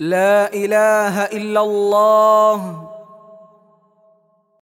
لا إله إلا الله.